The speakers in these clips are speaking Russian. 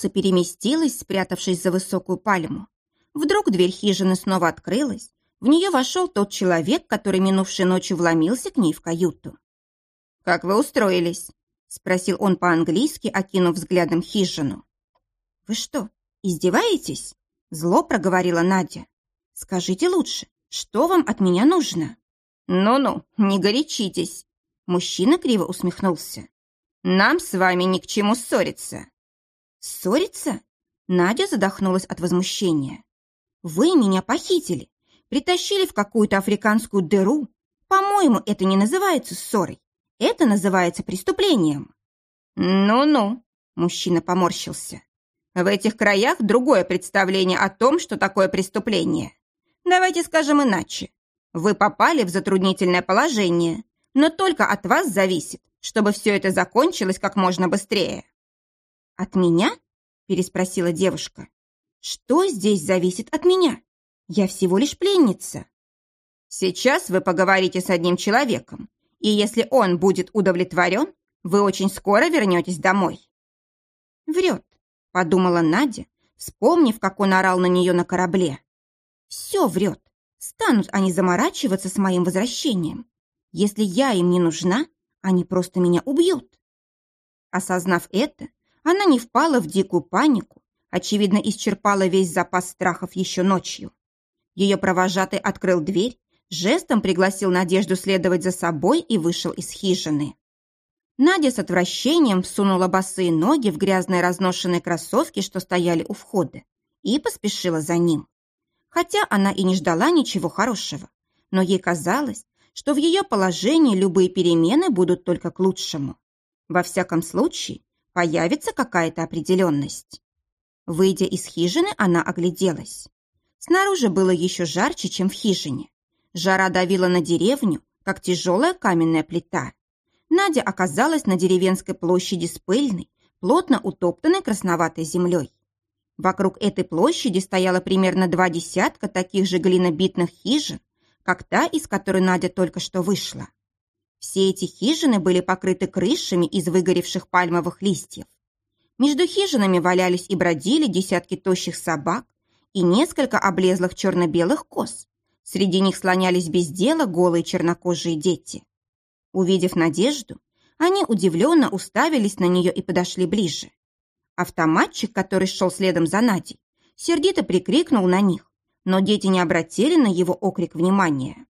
солнце переместилось, спрятавшись за высокую пальму. Вдруг дверь хижины снова открылась. В нее вошел тот человек, который минувшей ночью вломился к ней в каюту. «Как вы устроились?» – спросил он по-английски, окинув взглядом хижину. «Вы что, издеваетесь?» – зло проговорила Надя. «Скажите лучше, что вам от меня нужно?» «Ну-ну, не горячитесь!» Мужчина криво усмехнулся. «Нам с вами ни к чему ссориться». «Ссориться?» Надя задохнулась от возмущения. «Вы меня похитили, притащили в какую-то африканскую дыру. По-моему, это не называется ссорой. Это называется преступлением». «Ну-ну», – мужчина поморщился. «В этих краях другое представление о том, что такое преступление. Давайте скажем иначе. Вы попали в затруднительное положение, но только от вас зависит, чтобы все это закончилось как можно быстрее». «От меня?» – переспросила девушка. «Что здесь зависит от меня? Я всего лишь пленница». «Сейчас вы поговорите с одним человеком, и если он будет удовлетворен, вы очень скоро вернетесь домой». «Врет», – подумала Надя, вспомнив, как он орал на нее на корабле. «Все врет. Станут они заморачиваться с моим возвращением. Если я им не нужна, они просто меня убьют». Осознав это, она не впала в дикую панику, очевидно, исчерпала весь запас страхов еще ночью. Ее провожатый открыл дверь, жестом пригласил Надежду следовать за собой и вышел из хижины. Надя с отвращением сунула босые ноги в грязные разношенные кроссовки, что стояли у входа, и поспешила за ним. Хотя она и не ждала ничего хорошего, но ей казалось, что в ее положении любые перемены будут только к лучшему. Во всяком случае, появится какая-то определенность. Выйдя из хижины, она огляделась. Снаружи было еще жарче, чем в хижине. Жара давила на деревню, как тяжелая каменная плита. Надя оказалась на деревенской площади с пыльной, плотно утоптанной красноватой землей. Вокруг этой площади стояло примерно два десятка таких же глинобитных хижин, как та, из которой Надя только что вышла. Все эти хижины были покрыты крышами из выгоревших пальмовых листьев. Между хижинами валялись и бродили десятки тощих собак и несколько облезлых черно-белых коз. Среди них слонялись без дела голые чернокожие дети. Увидев Надежду, они удивленно уставились на нее и подошли ближе. Автоматчик, который шел следом за Надей, сердито прикрикнул на них, но дети не обратили на его окрик внимания.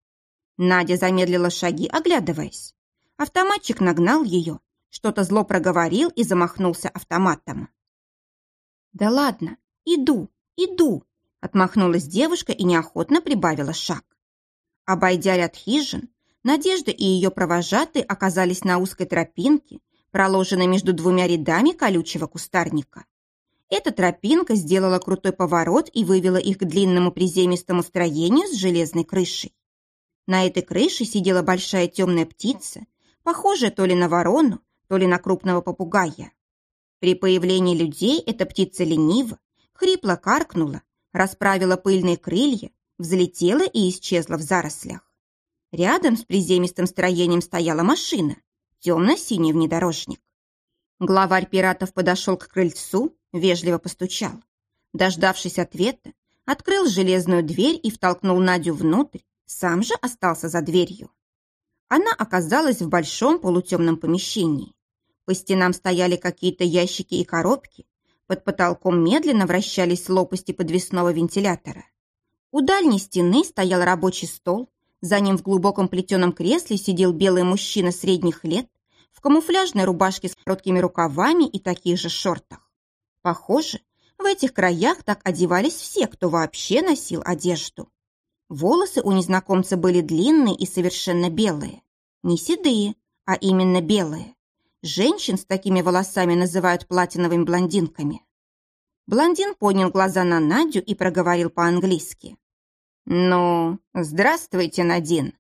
Надя замедлила шаги, оглядываясь. Автоматчик нагнал ее, что-то зло проговорил и замахнулся автоматом. «Да ладно, иду, иду!» Отмахнулась девушка и неохотно прибавила шаг. Обойдя ряд хижин, Надежда и ее провожатые оказались на узкой тропинке, проложенной между двумя рядами колючего кустарника. Эта тропинка сделала крутой поворот и вывела их к длинному приземистому строению с железной крышей. На этой крыше сидела большая темная птица, похожая то ли на ворону, то ли на крупного попугая. При появлении людей эта птица лениво, хрипло каркнула, расправила пыльные крылья, взлетела и исчезла в зарослях. Рядом с приземистым строением стояла машина, темно-синий внедорожник. Главарь пиратов подошел к крыльцу, вежливо постучал. Дождавшись ответа, открыл железную дверь и втолкнул Надю внутрь, сам же остался за дверью. Она оказалась в большом полутемном помещении. По стенам стояли какие-то ящики и коробки. Под потолком медленно вращались лопасти подвесного вентилятора. У дальней стены стоял рабочий стол. За ним в глубоком плетеном кресле сидел белый мужчина средних лет в камуфляжной рубашке с короткими рукавами и таких же шортах. Похоже, в этих краях так одевались все, кто вообще носил одежду. Волосы у незнакомца были длинные и совершенно белые. Не седые, а именно белые. Женщин с такими волосами называют платиновыми блондинками. Блондин поднял глаза на Надю и проговорил по-английски. «Ну, здравствуйте, Надин».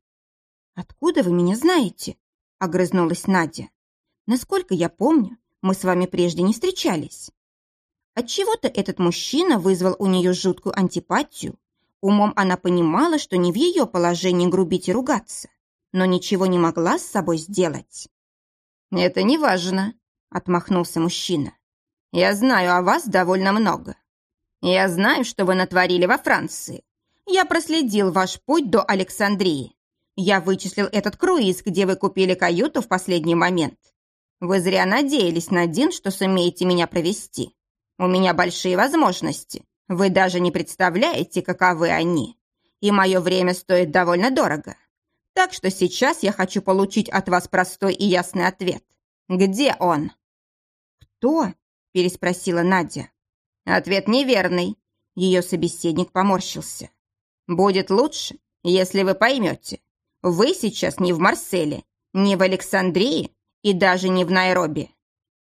«Откуда вы меня знаете?» – огрызнулась Надя. «Насколько я помню, мы с вами прежде не встречались». Отчего-то этот мужчина вызвал у нее жуткую антипатию, Умом она понимала, что не в ее положении грубить и ругаться, но ничего не могла с собой сделать. «Это не важно», — отмахнулся мужчина. Я знаю о вас довольно много. Я знаю, что вы натворили во Франции. Я проследил ваш путь до Александрии. Я вычислил этот круиз, где вы купили каюту в последний момент. Вы зря надеялись, Надин, что сумеете меня провести. У меня большие возможности. Вы даже не представляете, каковы они. И мое время стоит довольно дорого. Так что сейчас я хочу получить от вас простой и ясный ответ. Где он?» «Кто?» – переспросила Надя. Ответ неверный. Ее собеседник поморщился. «Будет лучше, если вы поймете. Вы сейчас не в Марселе, не в Александрии и даже не в Найроби.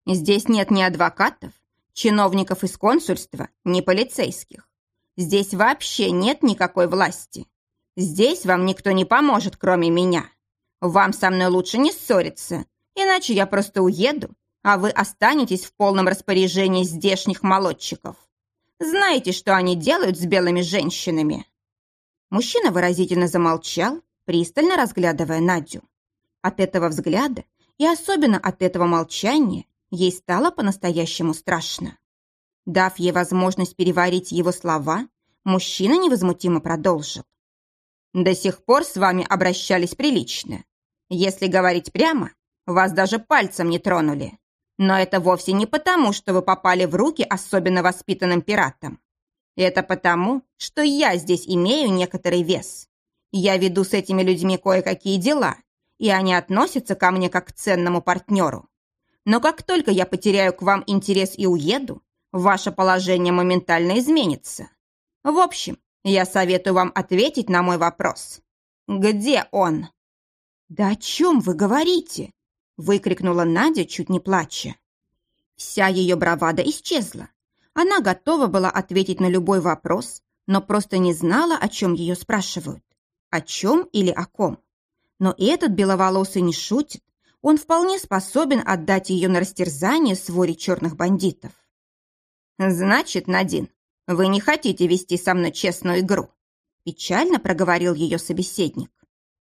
Здесь нет ни адвокатов, чиновников из консульства, ни полицейских. Здесь вообще нет никакой власти. Здесь вам никто не поможет, кроме меня. Вам со мной лучше не ссориться, иначе я просто уеду, а вы останетесь в полном распоряжении здешних молодчиков. Знаете, что они делают с белыми женщинами?» Мужчина выразительно замолчал, пристально разглядывая Надю. От этого взгляда и особенно от этого молчания ей стало по-настоящему страшно. Дав ей возможность переварить его слова, мужчина невозмутимо продолжил. До сих пор с вами обращались прилично. Если говорить прямо, вас даже пальцем не тронули. Но это вовсе не потому, что вы попали в руки особенно воспитанным пиратам. Это потому, что я здесь имею некоторый вес. Я веду с этими людьми кое-какие дела, и они относятся ко мне как к ценному партнеру. Но как только я потеряю к вам интерес и уеду, ваше положение моментально изменится. В общем, я советую вам ответить на мой вопрос. Где он?» «Да о чем вы говорите?» выкрикнула Надя, чуть не плача. Вся ее бравада исчезла. Она готова была ответить на любой вопрос, но просто не знала, о чем ее спрашивают. О чем или о ком. Но этот беловолосый не шутит. Он вполне способен отдать ее на растерзание своре черных бандитов. «Значит, Надин, вы не хотите вести со мной честную игру?» Печально проговорил ее собеседник.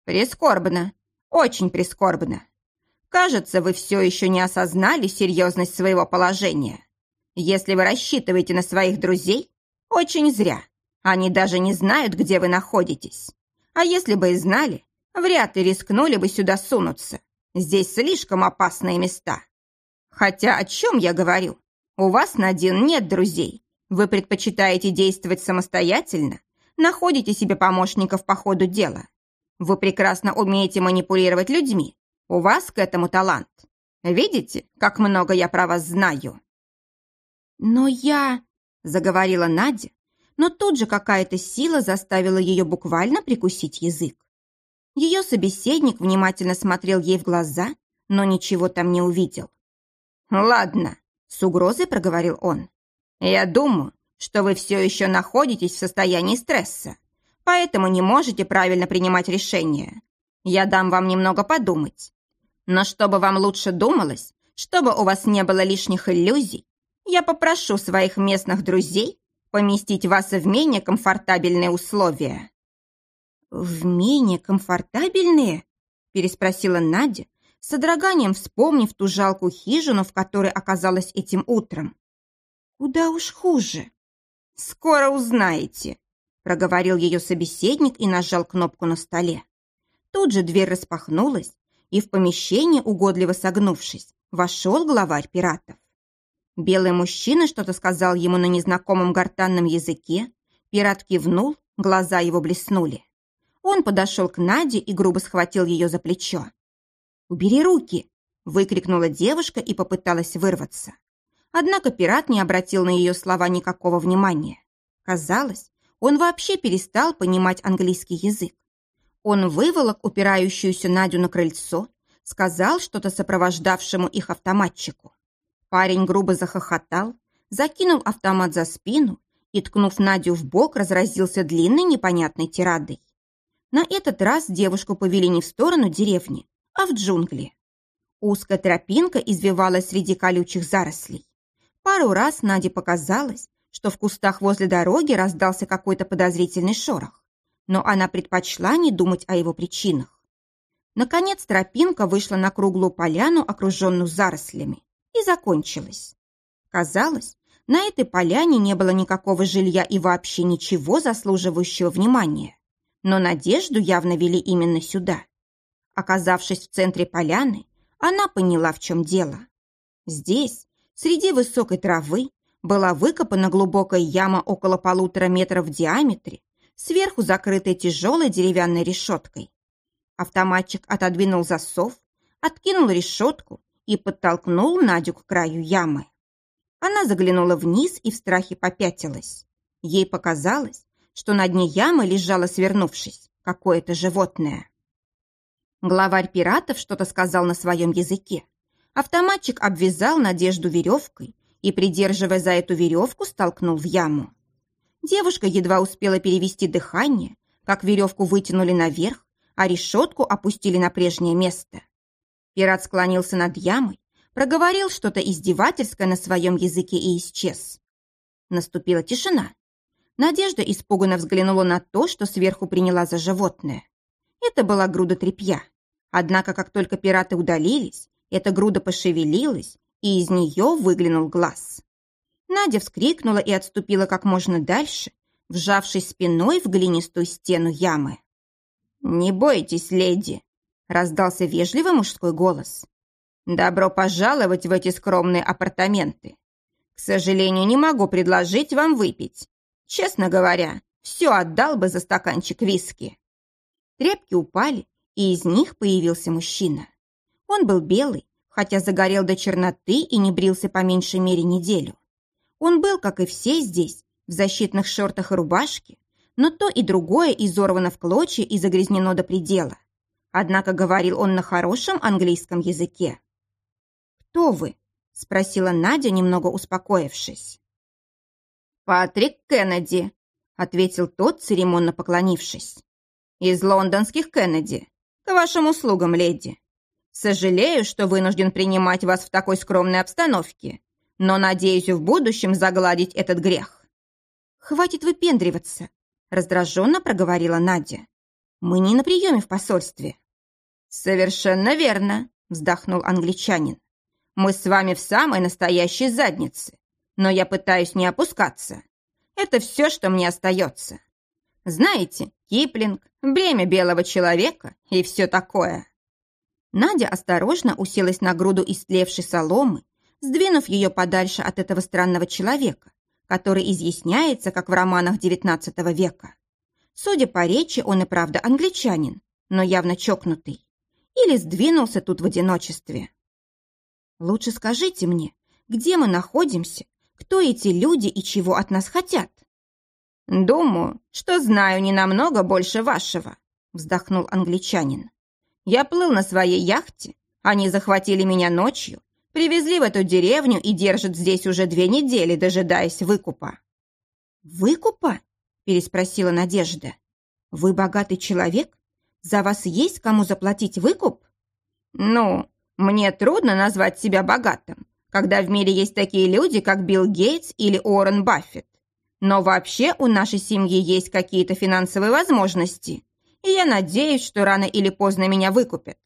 «Прискорбно, очень прискорбно. Кажется, вы все еще не осознали серьезность своего положения. Если вы рассчитываете на своих друзей, очень зря. Они даже не знают, где вы находитесь. А если бы и знали, вряд ли рискнули бы сюда сунуться. Здесь слишком опасные места. Хотя о чем я говорю? У вас, Надин, нет друзей. Вы предпочитаете действовать самостоятельно, находите себе помощников по ходу дела. Вы прекрасно умеете манипулировать людьми. У вас к этому талант. Видите, как много я про вас знаю?» «Но я...» — заговорила Надя, но тут же какая-то сила заставила ее буквально прикусить язык. Ее собеседник внимательно смотрел ей в глаза, но ничего там не увидел. «Ладно», — с угрозой проговорил он. Я думаю, что вы все еще находитесь в состоянии стресса, поэтому не можете правильно принимать решения. Я дам вам немного подумать. Но чтобы вам лучше думалось, чтобы у вас не было лишних иллюзий, я попрошу своих местных друзей поместить вас в менее комфортабельные условия». «В менее комфортабельные?» переспросила Надя, с содроганием вспомнив ту жалкую хижину, в которой оказалась этим утром. Куда уж хуже. Скоро узнаете, проговорил ее собеседник и нажал кнопку на столе. Тут же дверь распахнулась, и в помещение, угодливо согнувшись, вошел главарь пиратов. Белый мужчина что-то сказал ему на незнакомом гортанном языке, пират кивнул, глаза его блеснули. Он подошел к Наде и грубо схватил ее за плечо. «Убери руки!» – выкрикнула девушка и попыталась вырваться. Однако пират не обратил на ее слова никакого внимания. Казалось, он вообще перестал понимать английский язык. Он выволок упирающуюся Надю на крыльцо, сказал что-то сопровождавшему их автоматчику. Парень грубо захохотал, закинул автомат за спину и, ткнув Надю в бок, разразился длинной непонятной тирадой. На этот раз девушку повели не в сторону деревни, а в джунгли. Узкая тропинка извивалась среди колючих зарослей. Пару раз Наде показалось, что в кустах возле дороги раздался какой-то подозрительный шорох, но она предпочла не думать о его причинах. Наконец тропинка вышла на круглую поляну, окруженную зарослями, и закончилась. Казалось, на этой поляне не было никакого жилья и вообще ничего заслуживающего внимания. Но надежду явно вели именно сюда. Оказавшись в центре поляны, она поняла, в чем дело. Здесь, среди высокой травы, была выкопана глубокая яма около полутора метров в диаметре, сверху закрытая тяжелой деревянной решеткой. Автоматчик отодвинул засов, откинул решетку и подтолкнул Надю к краю ямы. Она заглянула вниз и в страхе попятилась. Ей показалось, что на дне ямы лежало, свернувшись, какое-то животное. Главарь пиратов что-то сказал на своем языке. Автоматчик обвязал Надежду веревкой и, придерживая за эту веревку, столкнул в яму. Девушка едва успела перевести дыхание, как веревку вытянули наверх, а решетку опустили на прежнее место. Пират склонился над ямой, проговорил что-то издевательское на своем языке и исчез. Наступила тишина. Надежда испуганно взглянула на то, что сверху приняла за животное. Это была груда тряпья. Однако, как только пираты удалились, эта груда пошевелилась, и из нее выглянул глаз. Надя вскрикнула и отступила как можно дальше, вжавшись спиной в глинистую стену ямы. «Не бойтесь, леди!» — раздался вежливый мужской голос. «Добро пожаловать в эти скромные апартаменты. К сожалению, не могу предложить вам выпить. Честно говоря, все отдал бы за стаканчик виски». Тряпки упали, и из них появился мужчина. Он был белый, хотя загорел до черноты и не брился по меньшей мере неделю. Он был, как и все здесь, в защитных шортах и рубашке, но то и другое изорвано в клочья и загрязнено до предела. Однако говорил он на хорошем английском языке. «Кто вы?» – спросила Надя, немного успокоившись. «Патрик Кеннеди», – ответил тот, церемонно поклонившись. «Из лондонских Кеннеди. К вашим услугам, леди. Сожалею, что вынужден принимать вас в такой скромной обстановке, но надеюсь в будущем загладить этот грех». «Хватит выпендриваться», – раздраженно проговорила Надя. «Мы не на приеме в посольстве». «Совершенно верно», – вздохнул англичанин. «Мы с вами в самой настоящей заднице, но я пытаюсь не опускаться. Это все, что мне остается. Знаете, Киплинг, бремя белого человека и все такое. Надя осторожно уселась на груду истлевшей соломы, сдвинув ее подальше от этого странного человека, который изъясняется, как в романах XIX века. Судя по речи, он и правда англичанин, но явно чокнутый. Или сдвинулся тут в одиночестве. Лучше скажите мне, где мы находимся, кто эти люди и чего от нас хотят? «Думаю, что знаю не намного больше вашего», — вздохнул англичанин. «Я плыл на своей яхте, они захватили меня ночью, привезли в эту деревню и держат здесь уже две недели, дожидаясь выкупа». «Выкупа?» — переспросила Надежда. «Вы богатый человек? За вас есть кому заплатить выкуп?» «Ну, мне трудно назвать себя богатым, когда в мире есть такие люди, как Билл Гейтс или Уоррен Баффет. Но вообще у нашей семьи есть какие-то финансовые возможности, и я надеюсь, что рано или поздно меня выкупят.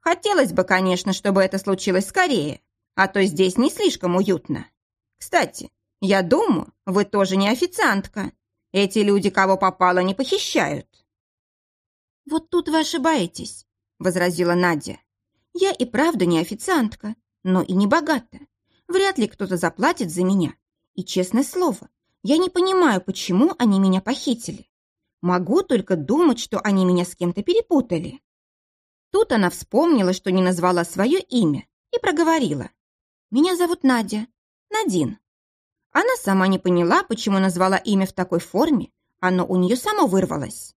Хотелось бы, конечно, чтобы это случилось скорее, а то здесь не слишком уютно. Кстати, я думаю, вы тоже не официантка. Эти люди, кого попало, не похищают. Вот тут вы ошибаетесь, возразила Надя. Я и правда не официантка, но и не богата. Вряд ли кто-то заплатит за меня. И честное слово, я не понимаю, почему они меня похитили. Могу только думать, что они меня с кем-то перепутали. Тут она вспомнила, что не назвала свое имя, и проговорила. «Меня зовут Надя. Надин». Она сама не поняла, почему назвала имя в такой форме, оно у нее само вырвалось.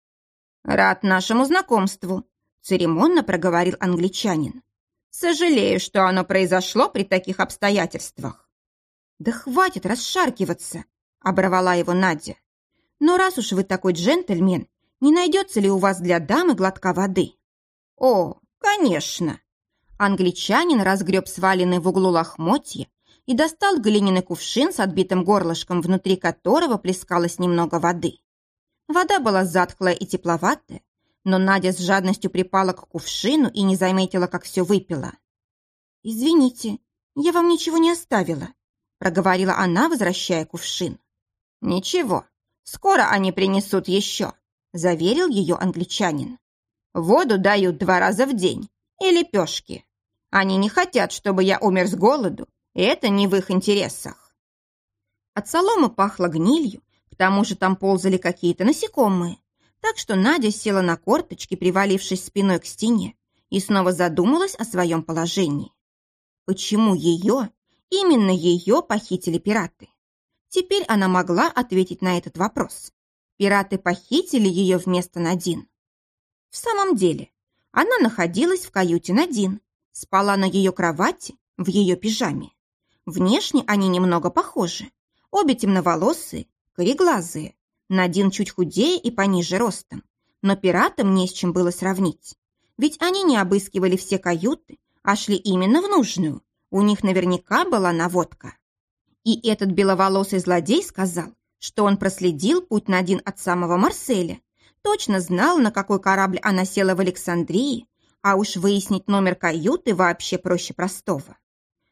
«Рад нашему знакомству», — церемонно проговорил англичанин. «Сожалею, что оно произошло при таких обстоятельствах». «Да хватит расшаркиваться!» — оборвала его Надя. «Но раз уж вы такой джентльмен, не найдется ли у вас для дамы глотка воды?» «О, конечно!» Англичанин разгреб сваленный в углу лохмотья и достал глиняный кувшин с отбитым горлышком, внутри которого плескалось немного воды. Вода была затхлая и тепловатая, но Надя с жадностью припала к кувшину и не заметила, как все выпила. «Извините, я вам ничего не оставила. проговорила она, возвращая кувшин. «Ничего, скоро они принесут еще», — заверил ее англичанин. «Воду дают два раза в день и лепешки. Они не хотят, чтобы я умер с голоду, и это не в их интересах». От соломы пахло гнилью, к тому же там ползали какие-то насекомые, так что Надя села на корточки, привалившись спиной к стене, и снова задумалась о своем положении. Почему ее, именно ее похитили пираты? Теперь она могла ответить на этот вопрос. Пираты похитили ее вместо Надин. В самом деле, она находилась в каюте Надин, спала на ее кровати, в ее пижаме. Внешне они немного похожи. Обе темноволосые, кореглазые. Надин чуть худее и пониже ростом. Но пиратам не с чем было сравнить. Ведь они не обыскивали все каюты, а шли именно в нужную. У них наверняка была наводка. И этот беловолосый злодей сказал, что он проследил путь на один от самого Марселя, точно знал, на какой корабль она села в Александрии, а уж выяснить номер каюты вообще проще простого.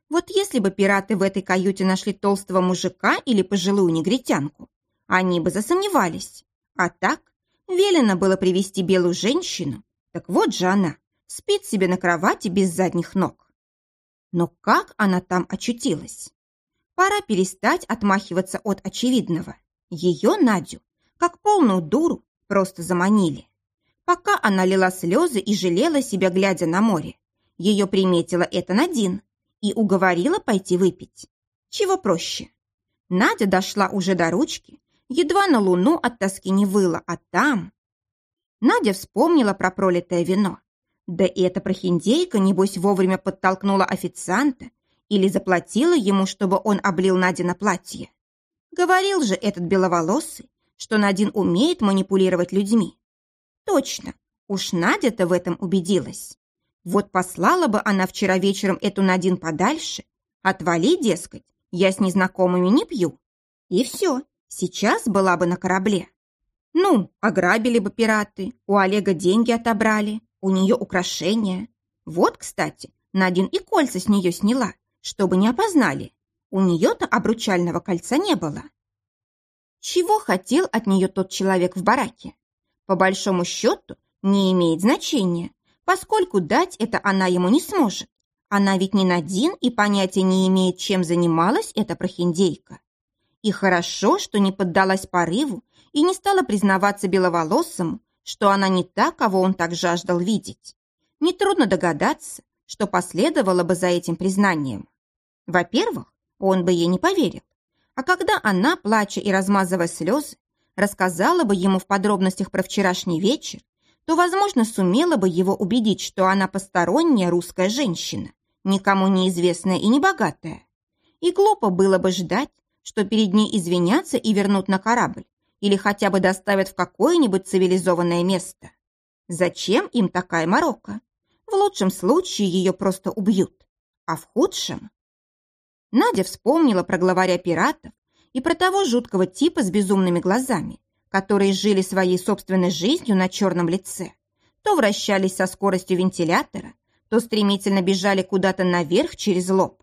Вот если бы пираты в этой каюте нашли толстого мужика или пожилую негритянку, они бы засомневались. А так, велено было привести белую женщину, так вот же она, спит себе на кровати без задних ног. Но как она там очутилась? Пора перестать отмахиваться от очевидного. Ее, Надю, как полную дуру, просто заманили. Пока она лила слезы и жалела себя, глядя на море, ее приметила это Надин и уговорила пойти выпить. Чего проще? Надя дошла уже до ручки, едва на луну от тоски не выла, а там... Надя вспомнила про пролитое вино. Да и эта прохиндейка, небось, вовремя подтолкнула официанта или заплатила ему, чтобы он облил Наде на платье. Говорил же этот беловолосый, что Надин умеет манипулировать людьми. Точно, уж Надя-то в этом убедилась. Вот послала бы она вчера вечером эту Надин подальше, отвали, дескать, я с незнакомыми не пью. И все, сейчас была бы на корабле. Ну, ограбили бы пираты, у Олега деньги отобрали, у нее украшения. Вот, кстати, Надин и кольца с нее сняла, чтобы не опознали. У нее-то обручального кольца не было. Чего хотел от нее тот человек в бараке? По большому счету, не имеет значения, поскольку дать это она ему не сможет. Она ведь не Надин и понятия не имеет, чем занималась эта прохиндейка. И хорошо, что не поддалась порыву и не стала признаваться беловолосому, что она не та, кого он так жаждал видеть. Нетрудно догадаться, что последовало бы за этим признанием. Во-первых, он бы ей не поверил. А когда она, плача и размазывая слезы, рассказала бы ему в подробностях про вчерашний вечер, то, возможно, сумела бы его убедить, что она посторонняя русская женщина, никому неизвестная и небогатая. И глупо было бы ждать, что перед ней извинятся и вернут на корабль, или хотя бы доставят в какое-нибудь цивилизованное место. Зачем им такая морока? В лучшем случае ее просто убьют, а в худшем... Надя вспомнила про главаря пиратов и про того жуткого типа с безумными глазами, которые жили своей собственной жизнью на черном лице, то вращались со скоростью вентилятора, то стремительно бежали куда-то наверх через лоб.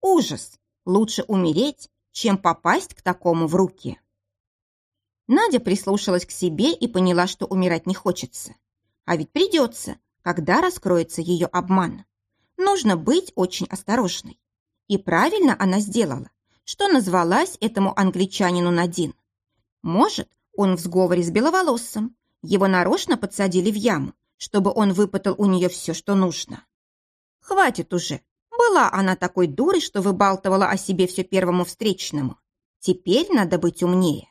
Ужас! Лучше умереть, чем попасть к такому в руки. Надя прислушалась к себе и поняла, что умирать не хочется. А ведь придется, когда раскроется ее обман. Нужно быть очень осторожной. И правильно она сделала, что назвалась этому англичанину Надин. Может, он в сговоре с беловолосым. Его нарочно подсадили в яму, чтобы он выпытал у нее все, что нужно. Хватит уже. Была она такой дурой, что выбалтывала о себе все первому встречному. Теперь надо быть умнее.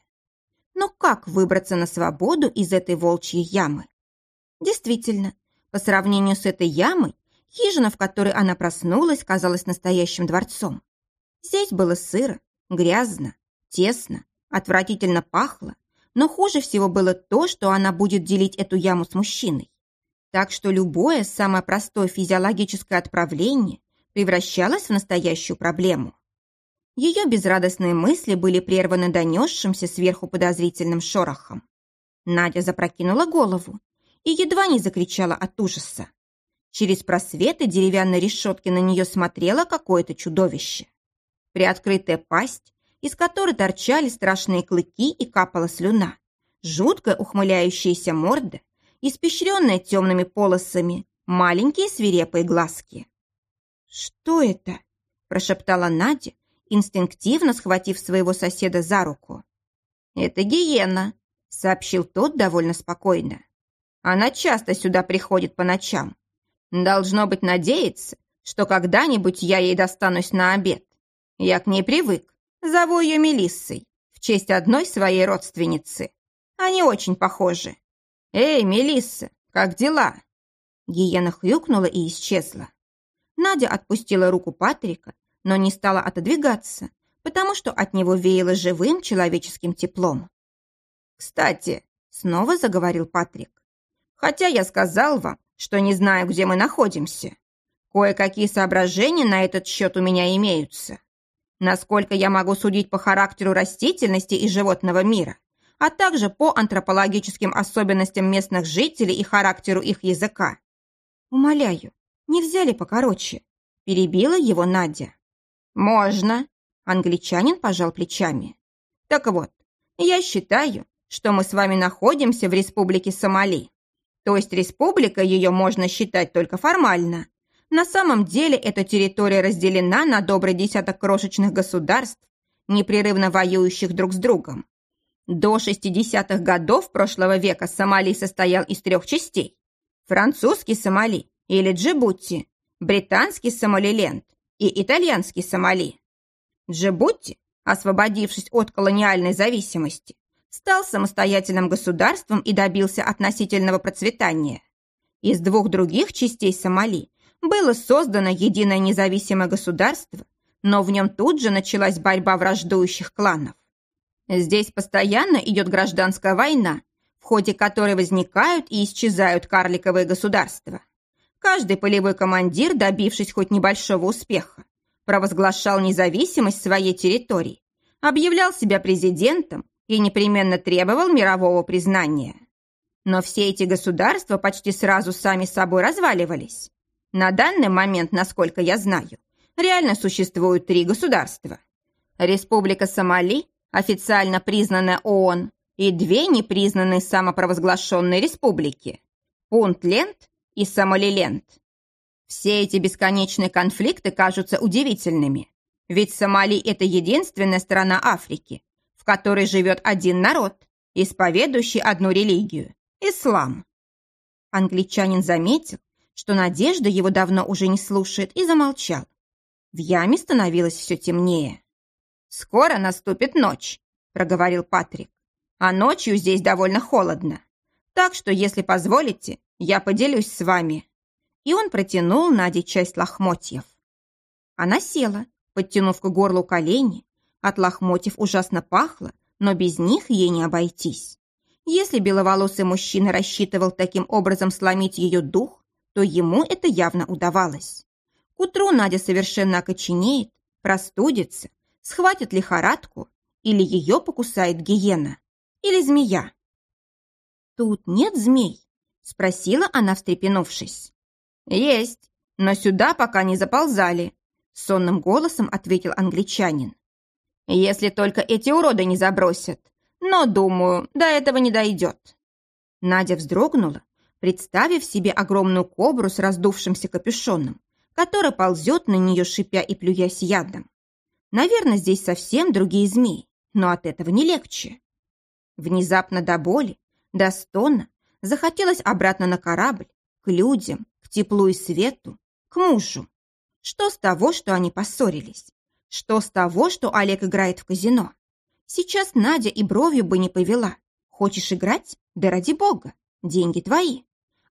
Но как выбраться на свободу из этой волчьей ямы? Действительно, по сравнению с этой ямой, Хижина, в которой она проснулась, казалась настоящим дворцом. Здесь было сыро, грязно, тесно, отвратительно пахло, но хуже всего было то, что она будет делить эту яму с мужчиной. Так что любое самое простое физиологическое отправление превращалось в настоящую проблему. Ее безрадостные мысли были прерваны донесшимся сверху подозрительным шорохом. Надя запрокинула голову и едва не закричала от ужаса. Через просветы деревянной решетки на нее смотрело какое-то чудовище. приоткрытая пасть, из которой торчали страшные клыки и капала слюна, жуткая ухмыляющаяся морда, испещренная темными полосами, маленькие свирепые глазки. «Что это?» – прошептала Надя, инстинктивно схватив своего соседа за руку. «Это гиена», – сообщил тот довольно спокойно. «Она часто сюда приходит по ночам. Должно быть, надеется, что когда-нибудь я ей достанусь на обед. Я к ней привык. Зову ее Мелиссой, в честь одной своей родственницы. Они очень похожи. Эй, Мелисса, как дела?» Гиена хрюкнула и исчезла. Надя отпустила руку Патрика, но не стала отодвигаться, потому что от него веяло живым человеческим теплом. «Кстати», — снова заговорил Патрик, «хотя я сказал вам, что не знаю, где мы находимся. Кое-какие соображения на этот счет у меня имеются. Насколько я могу судить по характеру растительности и животного мира, а также по антропологическим особенностям местных жителей и характеру их языка. Умоляю, нельзя ли покороче? Перебила его Надя. Можно, Англичанин пожал плечами. Так вот, я считаю, что мы с вами находимся в республике Сомали. То есть республика ее можно считать только формально. На самом деле эта территория разделена на добрый десяток крошечных государств, непрерывно воюющих друг с другом. До 60-х годов прошлого века Сомали состоял из трех частей. Французский Сомали или Джибути, британский Сомалиленд и итальянский Сомали. Джибути, освободившись от колониальной зависимости, стал самостоятельным государством и добился относительного процветания. Из двух других частей Сомали было создано единое независимое государство, но в нем тут же началась борьба враждующих кланов. Здесь постоянно идет гражданская война, в ходе которой возникают и исчезают карликовые государства. Каждый полевой командир, добившись хоть небольшого успеха, провозглашал независимость своей территории, объявлял себя президентом и непременно требовал мирового признания. Но все эти государства почти сразу сами собой разваливались. На данный момент, насколько я знаю, реально существуют три государства. Республика Сомали, официально признанная ООН, и две непризнанные самопровозглашенные республики – Пунтленд и Сомалиленд. Все эти бесконечные конфликты кажутся удивительными, ведь Сомали – это единственная страна Африки, в которой живет один народ, исповедующий одну религию – ислам. Англичанин заметил, что Надежда его давно уже не слушает, и замолчал. В яме становилось все темнее. «Скоро наступит ночь», – проговорил Патрик. «А ночью здесь довольно холодно. Так что, если позволите, я поделюсь с вами» и он протянул Наде часть лохмотьев. Она села, подтянув к горлу колени. От лохмотьев ужасно пахло, но без них ей не обойтись. Если беловолосый мужчина рассчитывал таким образом сломить ее дух, то ему это явно удавалось. К утру Надя совершенно окоченеет, простудится, схватит лихорадку, или ее покусает гиена, или змея. «Тут нет змей?» – спросила она, встрепенувшись. «Есть, но сюда пока не заползали», — сонным голосом ответил англичанин. «Если только эти уроды не забросят. Но, думаю, до этого не дойдет». Надя вздрогнула, представив себе огромную кобру с раздувшимся капюшоном, которая ползет на нее, шипя и плюясь ядом. Наверное, здесь совсем другие змеи, но от этого не легче. Внезапно до боли, до стона, захотелось обратно на корабль, к людям, к теплу и свету, к мужу. Что с того, что они поссорились? Что с того, что Олег играет в казино? Сейчас Надя и бровью бы не повела. Хочешь играть? Да ради бога, деньги твои.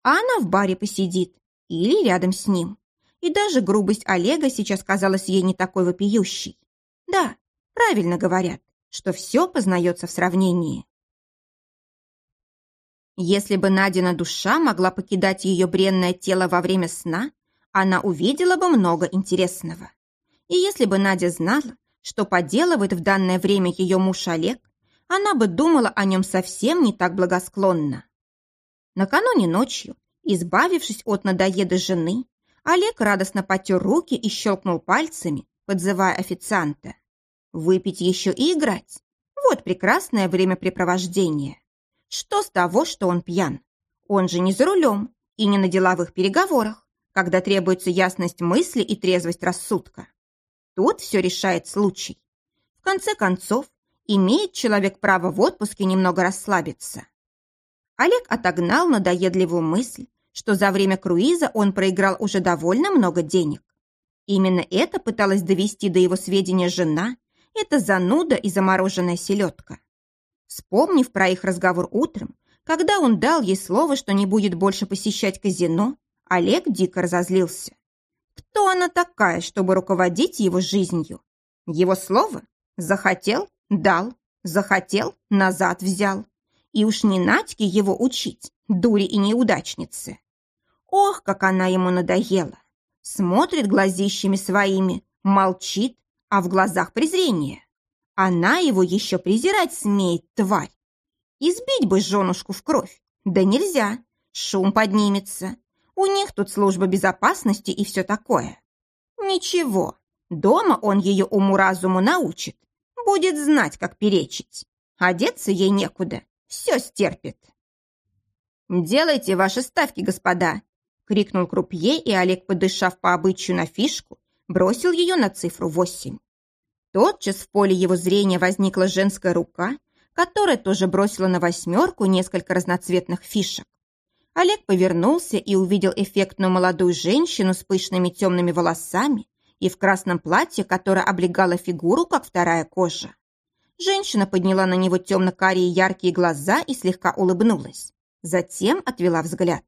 А она в баре посидит или рядом с ним. И даже грубость Олега сейчас казалась ей не такой вопиющей. Да, правильно говорят, что все познается в сравнении. Если бы Надина душа могла покидать ее бренное тело во время сна, она увидела бы много интересного. И если бы Надя знала, что поделывает в данное время ее муж Олег, она бы думала о нем совсем не так благосклонно. Накануне ночью, избавившись от надоеды жены, Олег радостно потер руки и щелкнул пальцами, подзывая официанта. Выпить еще и играть. Вот прекрасное времяпрепровождение. Что с того, что он пьян? Он же не за рулем и не на деловых переговорах, когда требуется ясность мысли и трезвость рассудка. Тут все решает случай. В конце концов, имеет человек право в отпуске немного расслабиться. Олег отогнал надоедливую мысль, что за время круиза он проиграл уже довольно много денег. Именно это пыталась довести до его сведения жена, это зануда и замороженная селедка. Вспомнив про их разговор утром, когда он дал ей слово, что не будет больше посещать казино, Олег дико разозлился. Кто она такая, чтобы руководить его жизнью? Его слово? Захотел – дал, захотел – назад взял. И уж не Надьке его учить, дури и неудачницы. Ох, как она ему надоела. Смотрит глазищами своими, молчит, а в глазах презрение. Она его еще презирать смеет, тварь. Избить бы женушку в кровь. Да нельзя. Шум поднимется. У них тут служба безопасности и все такое. Ничего. Дома он ее уму-разуму научит. Будет знать, как перечить. Одеться ей некуда. Все стерпит. «Делайте ваши ставки, господа!» — крикнул крупье, и Олег, подышав по обычаю на фишку, бросил ее на цифру восемь. Тотчас в поле его зрения возникла женская рука — которая тоже бросила на восьмерку несколько разноцветных фишек. Олег повернулся и увидел эффектную молодую женщину с пышными темными волосами и в красном платье, которое облегало фигуру, как вторая кожа. Женщина подняла на него темно-карие яркие глаза и слегка улыбнулась. Затем отвела взгляд.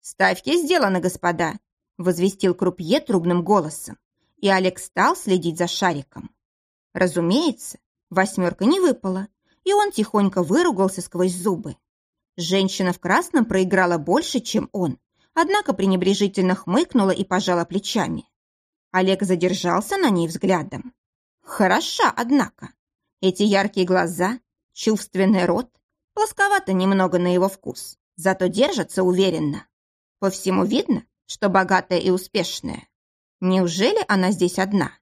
«Ставки сделаны, господа», — возвестил крупье трубным голосом, и Олег стал следить за шариком. Разумеется, восьмерка не выпала, и он тихонько выругался сквозь зубы. Женщина в красном проиграла больше, чем он, однако пренебрежительно хмыкнула и пожала плечами. Олег задержался на ней взглядом. Хороша, однако. Эти яркие глаза, чувственный рот, плосковато немного на его вкус, зато держатся уверенно. По всему видно, что богатая и успешная. Неужели она здесь одна?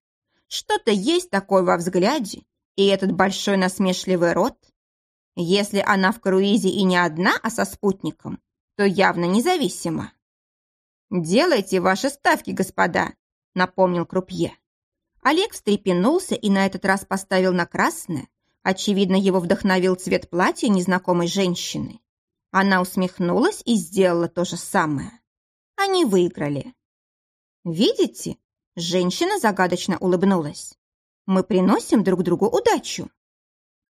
Что-то есть такое во взгляде, и этот большой насмешливый рот? Если она в круизе и не одна, а со спутником, то явно независима. «Делайте ваши ставки, господа», — напомнил Крупье. Олег встрепенулся и на этот раз поставил на красное. Очевидно, его вдохновил цвет платья незнакомой женщины. Она усмехнулась и сделала то же самое. Они выиграли. «Видите?» Женщина загадочно улыбнулась. Мы приносим друг другу удачу».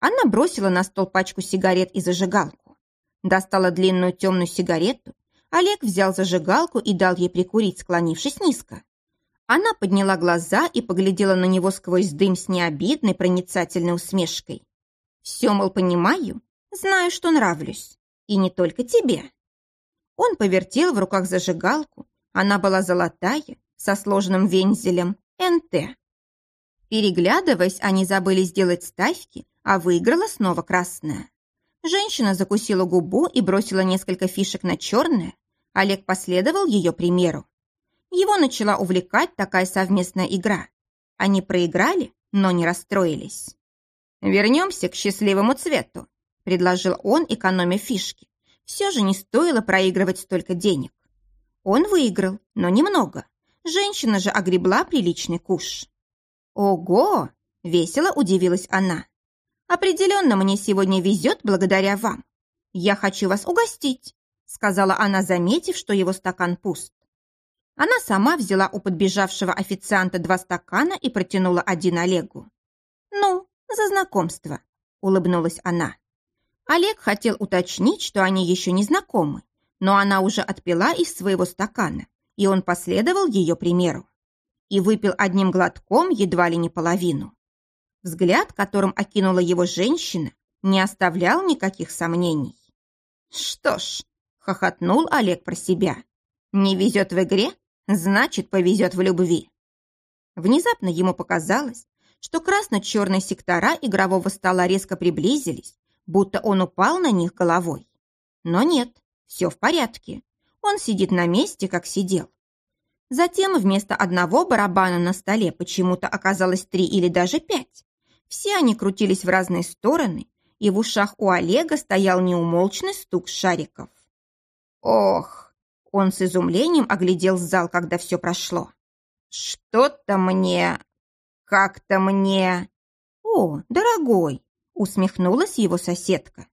Она бросила на стол пачку сигарет и зажигалку. Достала длинную темную сигарету. Олег взял зажигалку и дал ей прикурить, склонившись низко. Она подняла глаза и поглядела на него сквозь дым с необидной проницательной усмешкой. «Все, мол, понимаю, знаю, что нравлюсь. И не только тебе». Он повертел в руках зажигалку. Она была золотая, со сложным вензелем «НТ». Переглядываясь, они забыли сделать ставки, а выиграла снова красная. Женщина закусила губу и бросила несколько фишек на черное. Олег последовал ее примеру. Его начала увлекать такая совместная игра. Они проиграли, но не расстроились. «Вернемся к счастливому цвету», — предложил он, экономя фишки. Все же не стоило проигрывать столько денег. Он выиграл, но немного. Женщина же огребла приличный куш. «Ого!» – весело удивилась она. «Определенно мне сегодня везет благодаря вам. Я хочу вас угостить», – сказала она, заметив, что его стакан пуст. Она сама взяла у подбежавшего официанта два стакана и протянула один Олегу. «Ну, за знакомство», – улыбнулась она. Олег хотел уточнить, что они еще не знакомы, но она уже отпила из своего стакана, и он последовал ее примеру и выпил одним глотком едва ли не половину. Взгляд, которым окинула его женщина, не оставлял никаких сомнений. «Что ж», — хохотнул Олег про себя, — «не везет в игре, значит, повезет в любви». Внезапно ему показалось, что красно-черные сектора игрового стола резко приблизились, будто он упал на них головой. Но нет, все в порядке. Он сидит на месте, как сидел. Затем вместо одного барабана на столе почему-то оказалось три или даже пять. Все они крутились в разные стороны, и в ушах у Олега стоял неумолчный стук шариков. «Ох!» – он с изумлением оглядел зал, когда все прошло. «Что-то мне... как-то мне...» «О, дорогой!» – усмехнулась его соседка.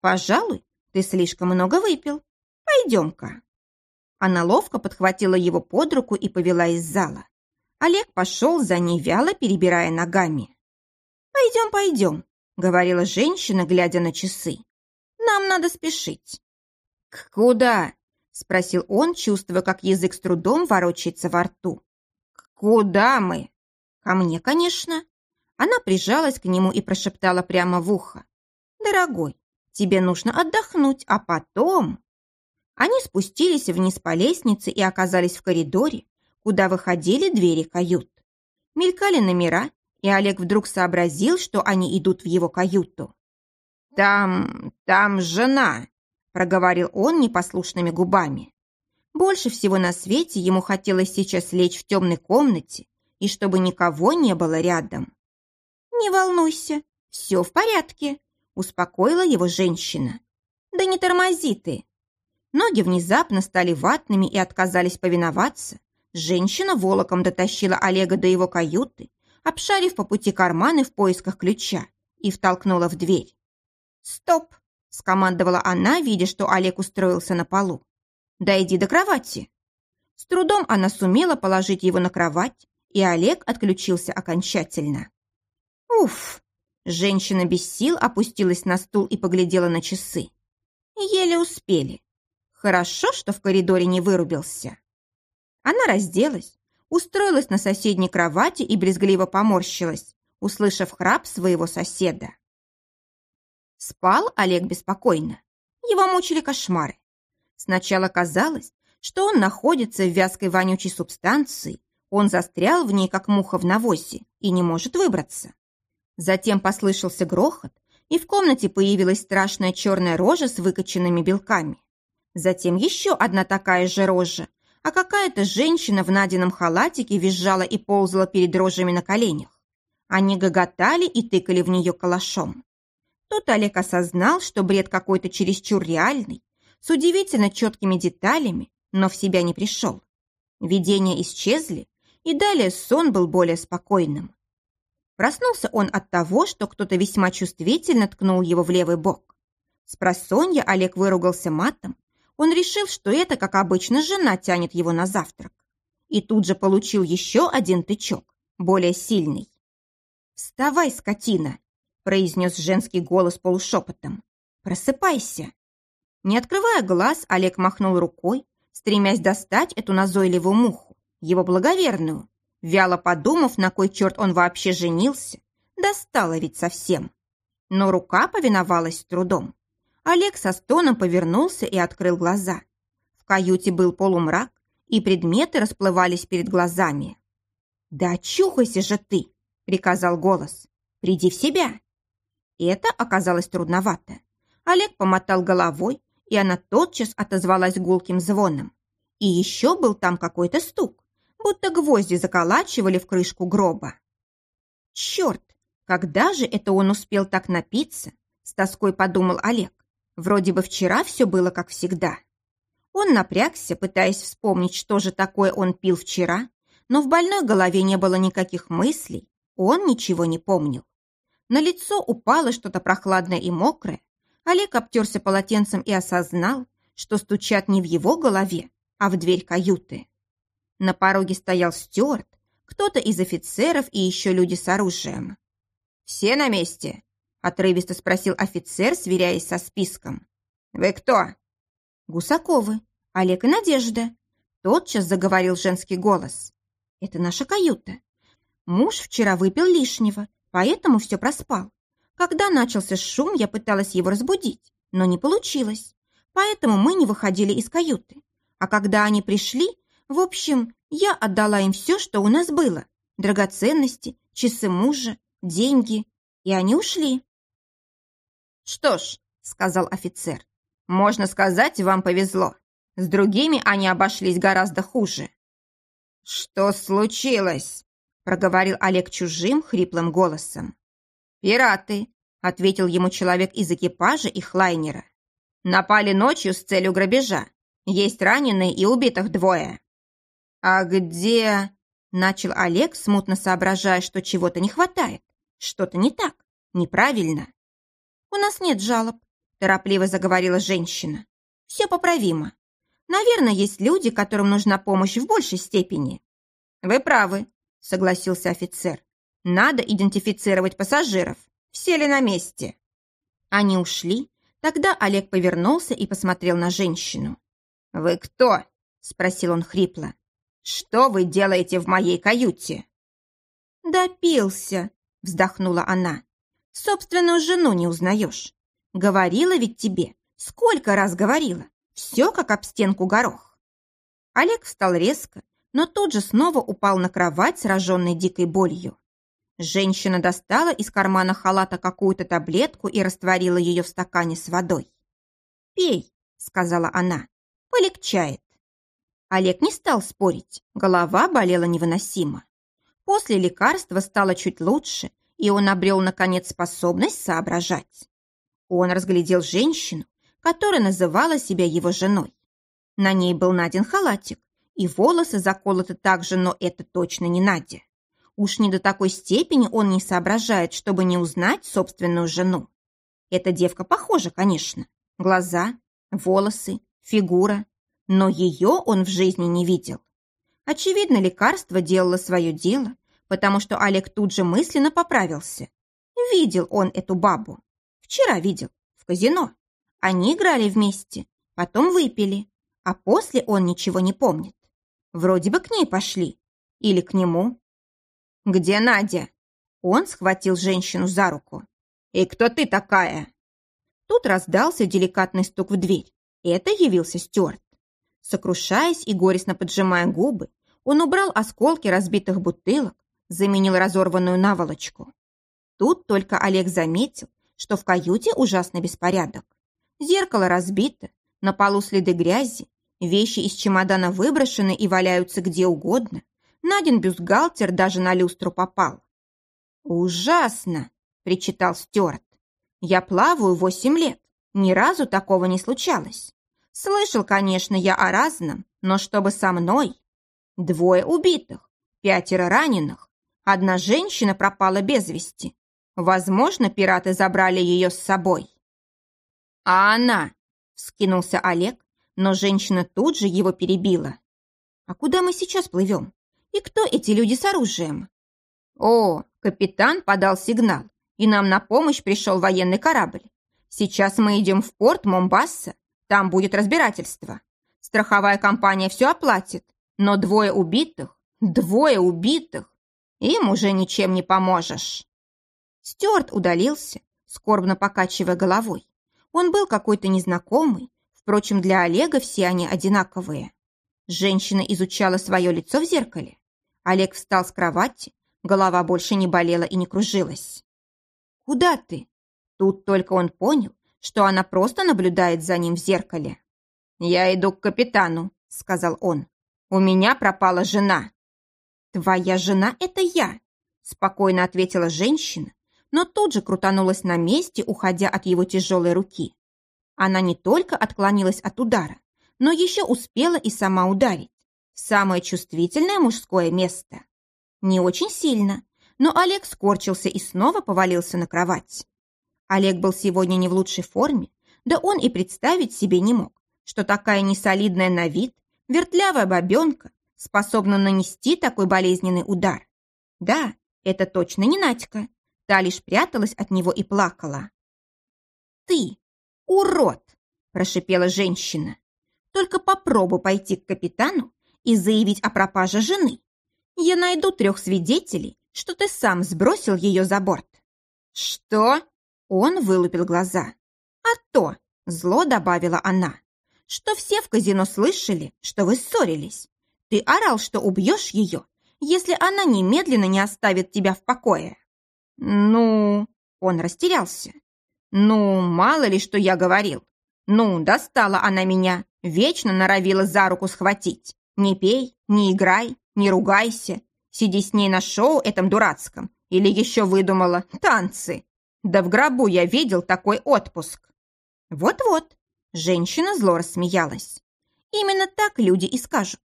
«Пожалуй, ты слишком много выпил. Пойдем-ка». Она ловко подхватила его под руку и повела из зала. Олег пошел за ней вяло, перебирая ногами. «Пойдем, пойдем», — говорила женщина, глядя на часы. «Нам надо спешить». «Куда?» — спросил он, чувствуя, как язык с трудом ворочается во рту. «Куда мы?» «Ко мне, конечно». Она прижалась к нему и прошептала прямо в ухо. «Дорогой, тебе нужно отдохнуть, а потом...» Они спустились вниз по лестнице и оказались в коридоре, куда выходили двери кают. Мелькали номера, и Олег вдруг сообразил, что они идут в его каюту. «Там... там жена», — проговорил он непослушными губами. Больше всего на свете ему хотелось сейчас лечь в темной комнате и чтобы никого не было рядом. «Не волнуйся, все в порядке», — успокоила его женщина. «Да не тормози ты, Ноги внезапно стали ватными и отказались повиноваться. Женщина волоком дотащила Олега до его каюты, обшарив по пути карманы в поисках ключа, и втолкнула в дверь. «Стоп!» – скомандовала она, видя, что Олег устроился на полу. «Дойди до кровати!» С трудом она сумела положить его на кровать, и Олег отключился окончательно. «Уф!» Женщина без сил опустилась на стул и поглядела на часы. Еле успели. Хорошо, что в коридоре не вырубился. Она разделась, устроилась на соседней кровати и брезгливо поморщилась, услышав храп своего соседа. Спал Олег беспокойно. Его мучили кошмары. Сначала казалось, что он находится в вязкой вонючей субстанции, он застрял в ней, как муха в навозе, и не может выбраться. Затем послышался грохот, и в комнате появилась страшная черная рожа с выкоченными белками. Затем еще одна такая же рожа, а какая-то женщина в Надином халатике визжала и ползала перед рожами на коленях. Они гоготали и тыкали в нее калашом. Тут Олег осознал, что бред какой-то чересчур реальный, с удивительно четкими деталями, но в себя не пришел. Видения исчезли, и далее сон был более спокойным. Проснулся он от того, что кто-то весьма чувствительно ткнул его в левый бок. С просонья Олег выругался матом, он решил, что это, как обычно, жена тянет его на завтрак. И тут же получил еще один тычок, более сильный. «Вставай, скотина!» – произнес женский голос полушепотом. «Просыпайся!» Не открывая глаз, Олег махнул рукой, стремясь достать эту назойливую муху, его благоверную. Вяло подумав, на кой черт он вообще женился, достала ведь совсем. Но рука повиновалась трудом. Олег со стоном повернулся и открыл глаза. В каюте был полумрак, и предметы расплывались перед глазами. «Да очухайся же ты!» — приказал голос. «Приди в себя!» Это оказалось трудновато. Олег помотал головой, и она тотчас отозвалась гулким звоном. И еще был там какой-то стук, будто гвозди заколачивали в крышку гроба. «Черт! Когда же это он успел так напиться?» — с тоской подумал Олег. Вроде бы вчера все было как всегда. Он напрягся, пытаясь вспомнить, что же такое он пил вчера, но в больной голове не было никаких мыслей, он ничего не помнил. На лицо упало что-то прохладное и мокрое. Олег обтерся полотенцем и осознал, что стучат не в его голове, а в дверь каюты. На пороге стоял стюарт, кто-то из офицеров и еще люди с оружием. «Все на месте?» Отрывисто спросил офицер, сверяясь со списком. «Вы кто?» «Гусаковы. Олег и Надежда». Тотчас заговорил женский голос. «Это наша каюта. Муж вчера выпил лишнего, поэтому все проспал. Когда начался шум, я пыталась его разбудить, но не получилось. Поэтому мы не выходили из каюты. А когда они пришли, в общем, я отдала им все, что у нас было. Драгоценности, часы мужа, деньги. И они ушли. «Что ж», — сказал офицер, — «можно сказать, вам повезло. С другими они обошлись гораздо хуже». «Что случилось?» – проговорил Олег чужим, хриплым голосом. «Пираты», – ответил ему человек из экипажа их лайнера. «Напали ночью с целью грабежа. Есть раненые и убитых двое». «А где...» – начал Олег, смутно соображая, что чего-то не хватает. Что-то не так, неправильно. «У нас нет жалоб», – торопливо заговорила женщина. «Все поправимо. Наверное, есть люди, которым нужна помощь в большей степени». «Вы правы», – согласился офицер. «Надо идентифицировать пассажиров. Все ли на месте?» Они ушли. Тогда Олег повернулся и посмотрел на женщину. «Вы кто?» – спросил он хрипло. «Что вы делаете в моей каюте?» «Допился», – вздохнула она. «Собственную жену не узнаешь. Говорила ведь тебе, сколько раз говорила. Все как об стенку горох. Олег встал резко, но тут же снова упал на кровать, сраженный дикой болью. Женщина достала из кармана халата какую-то таблетку и растворила ее в стакане с водой. «Пей», — сказала она, — «полегчает». Олег не стал спорить, голова болела невыносимо. После лекарства стало чуть лучше, и он обрел, наконец, способность соображать. Он разглядел женщину, которая называла себя его женой. На ней был Надин халатик, и волосы заколоты так же, но это точно не Надя. Уж не до такой степени он не соображает, чтобы не узнать собственную жену. Эта девка похожа, конечно. Глаза, волосы, фигура. Но ее он в жизни не видел. Очевидно, лекарство делало свое дело, потому что Олег тут же мысленно поправился. Видел он эту бабу. Вчера видел, в казино. Они играли вместе, потом выпили, а после он ничего не помнит. Вроде бы к ней пошли. Или к нему. «Где Надя?» Он схватил женщину за руку. «И кто ты такая?» Тут раздался деликатный стук в дверь. Это явился Стюарт. Сокрушаясь и горестно поджимая губы, он убрал осколки разбитых бутылок, заменил разорванную наволочку. Тут только Олег заметил, что в каюте ужасный беспорядок. Зеркало разбито, на полу следы грязи, вещи из чемодана выброшены и валяются где угодно. Надин бюстгальтер даже на люстру попал. «Ужасно!» – причитал Стюарт. «Я плаваю восемь лет. Ни разу такого не случалось. Слышал, конечно, я о разном, но чтобы со мной? Двое убитых, пятеро раненых. Одна женщина пропала без вести. Возможно, пираты забрали ее с собой. «А она?» – вскинулся Олег, но женщина тут же его перебила. «А куда мы сейчас плывем? И кто эти люди с оружием?» «О, капитан подал сигнал, и нам на помощь пришел военный корабль. Сейчас мы идем в порт Момбасса, там будет разбирательство. Страховая компания все оплатит, но двое убитых, двое убитых, им уже ничем не поможешь». Стюарт удалился, скорбно покачивая головой. Он был какой-то незнакомый, впрочем, для Олега все они одинаковые. Женщина изучала свое лицо в зеркале. Олег встал с кровати, голова больше не болела и не кружилась. «Куда ты?» Тут только он понял, что она просто наблюдает за ним в зеркале. «Я иду к капитану», — сказал он. «У меня пропала жена». «Твоя жена — это я», — спокойно ответила женщина, но тут же крутанулась на месте, уходя от его тяжелой руки. Она не только отклонилась от удара, но еще успела и сама ударить. Самое чувствительное мужское место. Не очень сильно, но Олег скорчился и снова повалился на кровать. Олег был сегодня не в лучшей форме, да он и представить себе не мог, что такая несолидная на вид, вертлявая бабенка способна нанести такой болезненный удар. Да, это точно не Надька, Та лишь пряталась от него и плакала. «Ты, урод!» – прошипела женщина. «Только попробуй пойти к капитану и заявить о пропаже жены. Я найду трех свидетелей, что ты сам сбросил ее за борт». «Что?» – он вылупил глаза. «А то!» – зло добавила она. «Что все в казино слышали, что вы ссорились. Ты орал, что убьешь ее, если она немедленно не оставит тебя в покое». «Ну...» – он растерялся. «Ну, мало ли, что я говорил. Ну, достала она меня, вечно норовила за руку схватить. Не пей, не играй, Не ругайся. Сиди с ней на шоу этом дурацком. Или еще выдумала танцы. Да в гробу я видел такой отпуск. Вот-вот. Женщина зло рассмеялась. Именно так люди и скажут.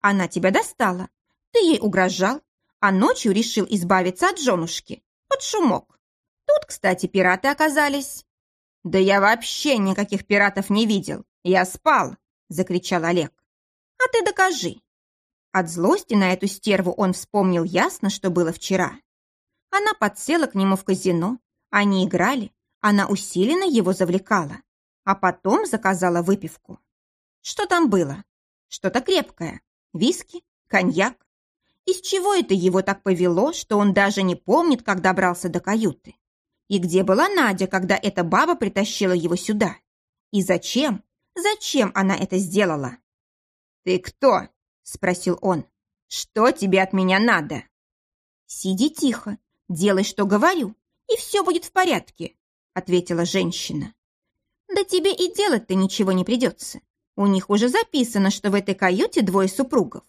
Она тебя достала. Ты ей угрожал, а ночью решил избавиться от женушки. Под шумок. Тут, кстати, пираты оказались. Да я вообще никаких пиратов не видел. Я спал, закричал Олег. А ты докажи. От злости на эту стерву он вспомнил ясно, что было вчера. Она подсела к нему в казино, они играли, она усиленно его завлекала, а потом заказала выпивку. Что там было? Что-то крепкое. Виски? Коньяк? Из чего это его так повело, что он даже не помнит, как добрался до каюты? И где была Надя, когда эта баба притащила его сюда? И зачем? Зачем она это сделала? «Ты кто?» – спросил он. «Что тебе от меня надо?» «Сиди тихо, делай, что говорю, и все будет в порядке», – ответила женщина. «Да тебе и делать-то ничего не придется. У них уже записано, что в этой каюте двое супругов.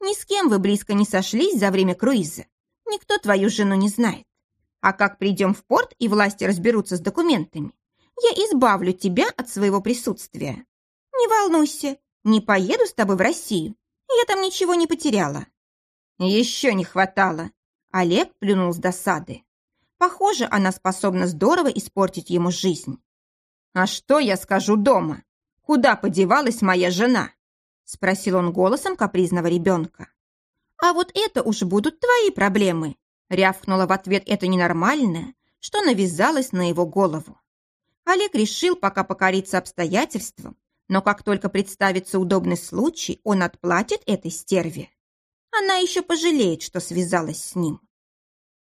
Ни с кем вы близко не сошлись за время круиза. Никто твою жену не знает. А как придем в порт и власти разберутся с документами, я избавлю тебя от своего присутствия. Не волнуйся, не поеду с тобой в Россию. Я там ничего не потеряла. Еще не хватало. Олег плюнул с досады. Похоже, она способна здорово испортить ему жизнь. А что я скажу дома? «Куда подевалась моя жена?» – спросил он голосом капризного ребенка. «А вот это уж будут твои проблемы», – рявкнула в ответ это ненормальное, что навязалось на его голову. Олег решил пока покориться обстоятельствам, но как только представится удобный случай, он отплатит этой стерве. Она еще пожалеет, что связалась с ним.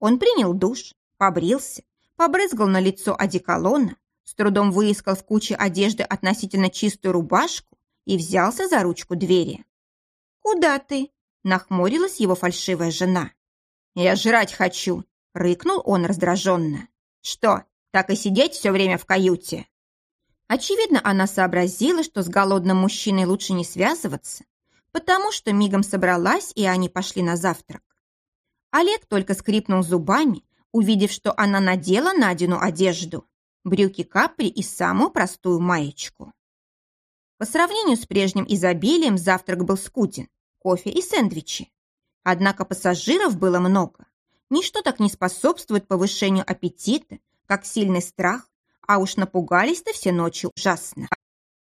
Он принял душ, побрился, побрызгал на лицо одеколона, с трудом выискал в куче одежды относительно чистую рубашку и взялся за ручку двери. «Куда ты?» – нахмурилась его фальшивая жена. «Я жрать хочу!» – рыкнул он раздраженно. «Что, так и сидеть все время в каюте?» Очевидно, она сообразила, что с голодным мужчиной лучше не связываться, потому что мигом собралась, и они пошли на завтрак. Олег только скрипнул зубами, увидев, что она надела Надину одежду брюки капри и самую простую маечку. По сравнению с прежним изобилием завтрак был скуден, кофе и сэндвичи. Однако пассажиров было много. Ничто так не способствует повышению аппетита, как сильный страх, а уж напугались-то все ночи ужасно.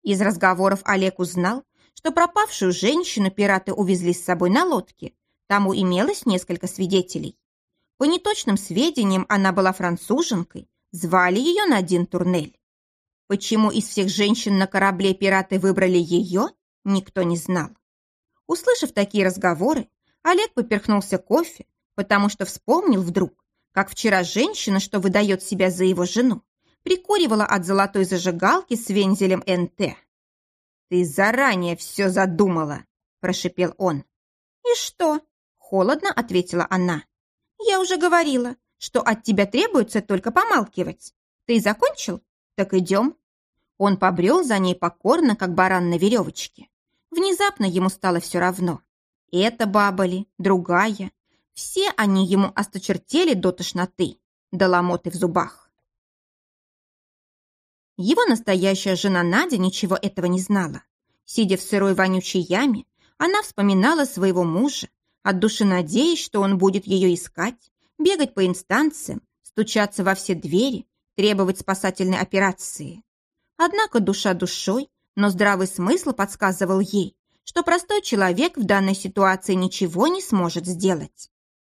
Из разговоров Олег узнал, что пропавшую женщину пираты увезли с собой на лодке. Тому имелось несколько свидетелей. По неточным сведениям, она была француженкой Звали ее Надин Турнель. Почему из всех женщин на корабле пираты выбрали ее, никто не знал. Услышав такие разговоры, Олег поперхнулся кофе, потому что вспомнил вдруг, как вчера женщина, что выдает себя за его жену, прикуривала от золотой зажигалки с вензелем НТ. «Ты заранее все задумала», – прошипел он. «И что?» – холодно ответила она. «Я уже говорила, что от тебя требуется только помалкивать. Ты закончил? Так идем». Он побрел за ней покорно, как баран на веревочке. Внезапно ему стало все равно. Эта баба ли, другая. Все они ему осточертели до тошноты, до ломоты в зубах. Его настоящая жена Надя ничего этого не знала. Сидя в сырой вонючей яме, она вспоминала своего мужа, от души надеясь, что он будет ее искать, бегать по инстанциям, стучаться во все двери, требовать спасательной операции. Однако душа душой, но здравый смысл подсказывал ей, что простой человек в данной ситуации ничего не сможет сделать.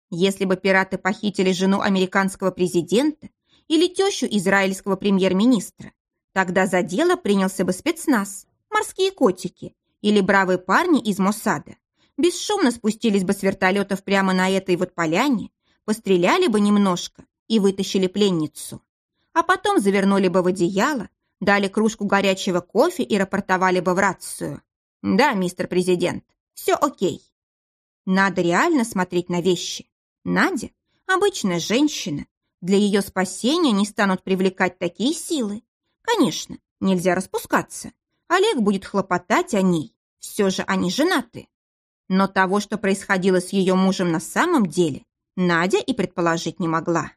Если бы пираты похитили жену американского президента или тещу израильского премьер-министра, тогда за дело принялся бы спецназ, морские котики или бравые парни из Моссада. Бесшумно спустились бы с вертолетов прямо на этой вот поляне, постреляли бы немножко и вытащили пленницу. А потом завернули бы в одеяло, дали кружку горячего кофе и рапортовали бы в рацию. Да, мистер президент, все окей. Надо реально смотреть на вещи. Надя – обычная женщина. Для ее спасения не станут привлекать такие силы. Конечно, нельзя распускаться. Олег будет хлопотать о ней. Все же они женаты. Но того, что происходило с ее мужем на самом деле, Надя и предположить не могла.